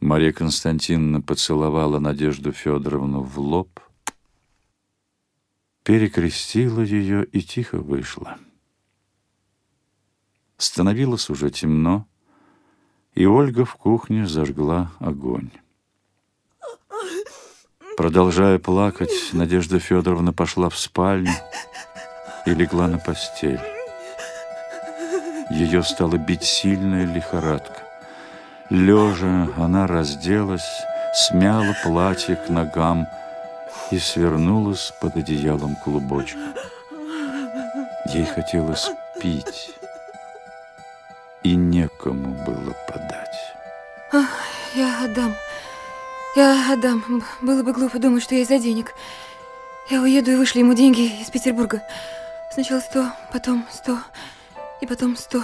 Мария Константиновна поцеловала Надежду Федоровну в лоб, перекрестила ее и тихо вышла. Становилось уже темно, и Ольга в кухне зажгла огонь. Продолжая плакать, Надежда Федоровна пошла в спальню и легла на постель. Ее стала бить сильная лихорадка. Лежа, она разделась, смяла платье к ногам и свернулась под одеялом клубочком. Ей хотелось пить, и некому было подать. Ах, я отдам. Я отдам. Было бы глупо думать, что я из-за денег. Я уеду и вышли ему деньги из Петербурга. Сначала сто, потом сто, и потом сто.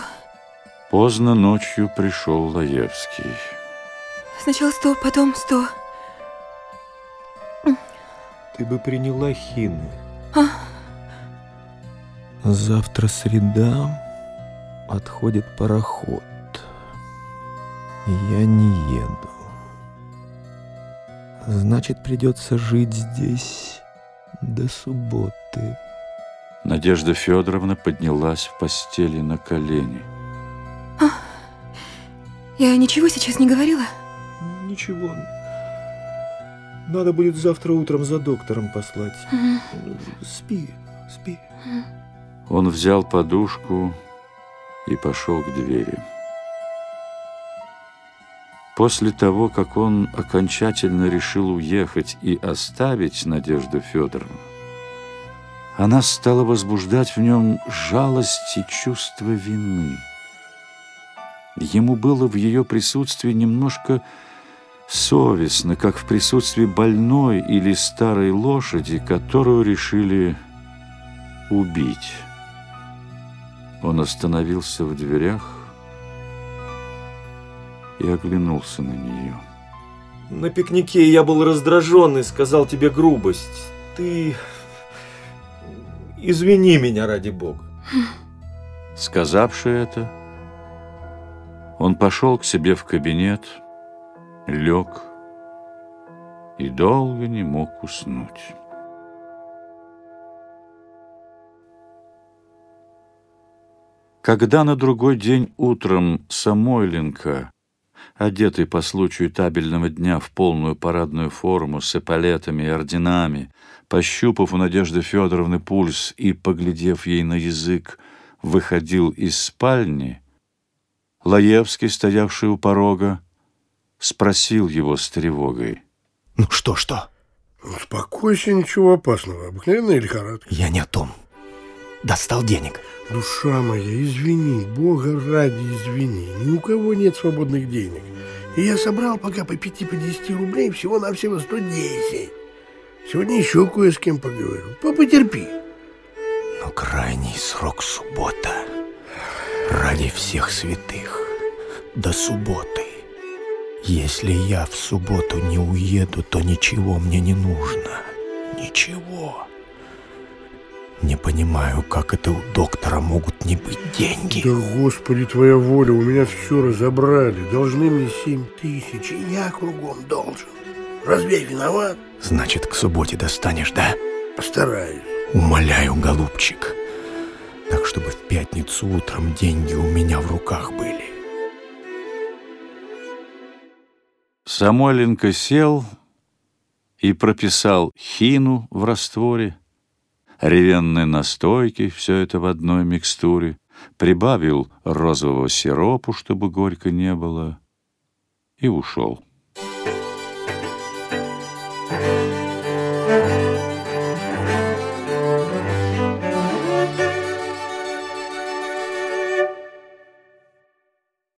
Поздно ночью пришел Лаевский. Сначала сто, потом сто. Ты бы приняла хины. А? Завтра среда, отходит пароход. Я не еду. Значит, придется жить здесь до субботы. Надежда Федоровна поднялась в постели на колени. А, я ничего сейчас не говорила? Ничего. Надо будет завтра утром за доктором послать. Угу. Спи, спи. Он взял подушку и пошел к двери. После того, как он окончательно решил уехать и оставить Надежду Федоровну, она стала возбуждать в нем жалость и чувство вины. Ему было в ее присутствии немножко совестно, как в присутствии больной или старой лошади, которую решили убить. Он остановился в дверях и оглянулся на нее. На пикнике я был раздражен и сказал тебе грубость. Ты извини меня ради бога. Сказавши это, он пошел к себе в кабинет, лег и долго не мог уснуть. Когда на другой день утром Самойленко одетый по случаю табельного дня в полную парадную форму с эполетами и орденами, пощупав у Надежды Федоровны пульс и поглядев ей на язык, выходил из спальни, Лаевский, стоявший у порога, спросил его с тревогой. «Ну что, что?» «Успокойся, ничего опасного. Обыкновенная лихорадка». «Я не о том. Достал денег». Душа моя, извини, Бога ради извини. Ни у кого нет свободных денег. И я собрал пока по пяти, по десяти рублей всего-навсего сто десять. Сегодня еще кое с кем поговорю. Потерпи. Но крайний срок суббота. Ради всех святых. До субботы. Если я в субботу не уеду, то ничего мне не нужно. Ничего. Не понимаю, как это у доктора могут не быть деньги. Да, Господи, твоя воля, у меня все разобрали. Должны мне семь тысяч, и я кругом должен. Разве я виноват? Значит, к субботе достанешь, да? Постараюсь. Умоляю, голубчик. Чтобы в пятницу утром деньги у меня в руках были. Самойленко сел и прописал хину в растворе, ревенной настойки, все это в одной микстуре, прибавил розового сиропу, чтобы горько не было, и ушел. Thank you.